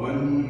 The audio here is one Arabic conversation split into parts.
الله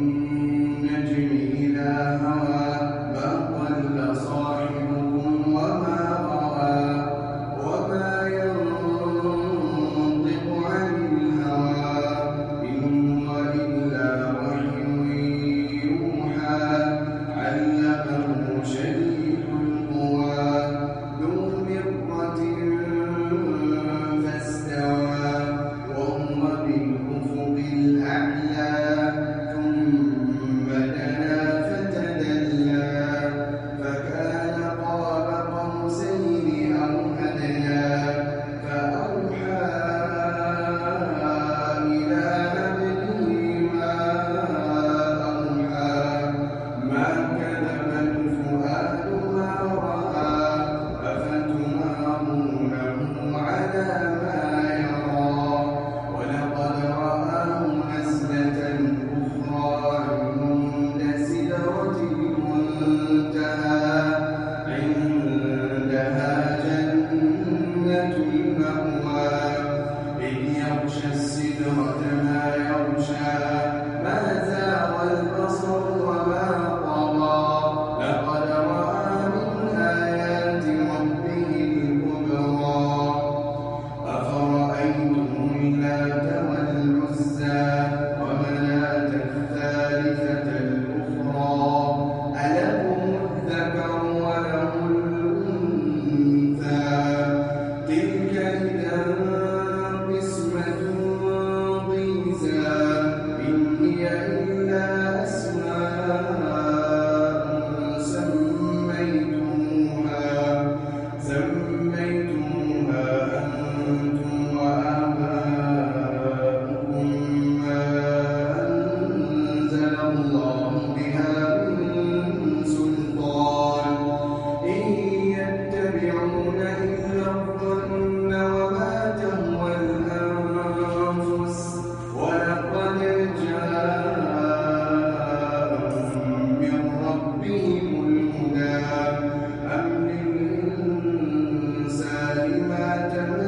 imagine.